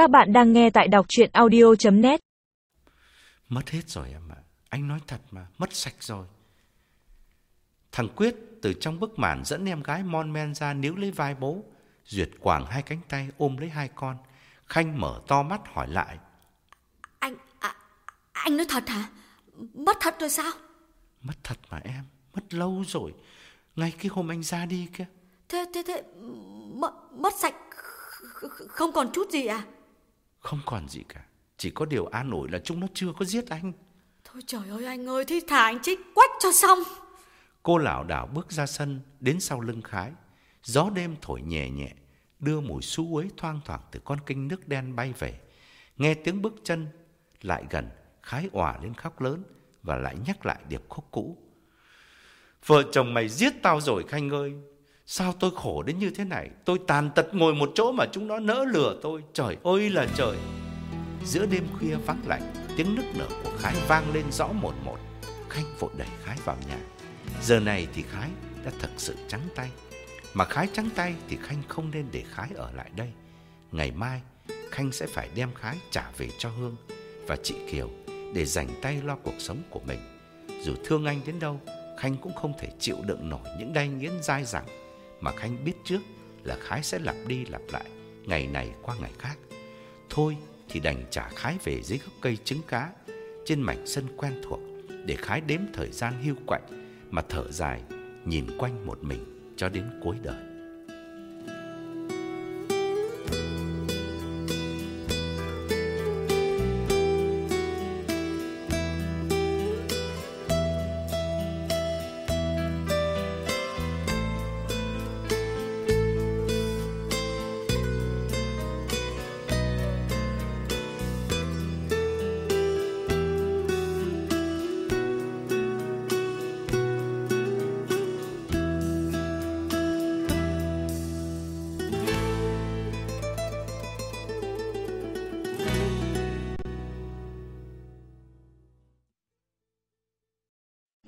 Các bạn đang nghe tại đọc chuyện audio.net Mất hết rồi em ạ. Anh nói thật mà, mất sạch rồi. Thằng Quyết từ trong bức màn dẫn em gái mon men ra níu lấy vai bố. Duyệt quàng hai cánh tay ôm lấy hai con. Khanh mở to mắt hỏi lại. Anh, à, anh nói thật hả? Mất thật rồi sao? Mất thật mà em, mất lâu rồi. Ngay cái hôm anh ra đi kia. Thế, thế, thế, mất, mất sạch, không còn chút gì à? Không còn gì cả. Chỉ có điều an ủi là chúng nó chưa có giết anh. Thôi trời ơi anh ơi, thì thả anh Trích quách cho xong. Cô lảo đảo bước ra sân, đến sau lưng Khái. Gió đêm thổi nhẹ nhẹ, đưa mùi xú uế thoang thoảng từ con kênh nước đen bay về. Nghe tiếng bước chân lại gần, Khái òa lên khóc lớn và lại nhắc lại điệp khúc cũ. Vợ chồng mày giết tao rồi Khanh ơi. Sao tôi khổ đến như thế này? Tôi tàn tật ngồi một chỗ mà chúng nó nỡ lừa tôi. Trời ơi là trời. Giữa đêm khuya vắng lạnh, tiếng nức nở của Khái vang lên rõ một một. Khanh vội đẩy Khái vào nhà. Giờ này thì Khái đã thật sự trắng tay. Mà Khái trắng tay thì Khanh không nên để Khái ở lại đây. Ngày mai, Khanh sẽ phải đem Khái trả về cho Hương và chị Kiều để dành tay lo cuộc sống của mình. Dù thương anh đến đâu, Khanh cũng không thể chịu đựng nổi những đai nghiến dai dẳng mà Khanh biết trước là Khái sẽ lặp đi lặp lại ngày này qua ngày khác. Thôi thì đành trả Khái về dưới gốc cây trứng cá, trên mảnh sân quen thuộc, để Khái đếm thời gian hưu quạnh mà thở dài, nhìn quanh một mình cho đến cuối đời.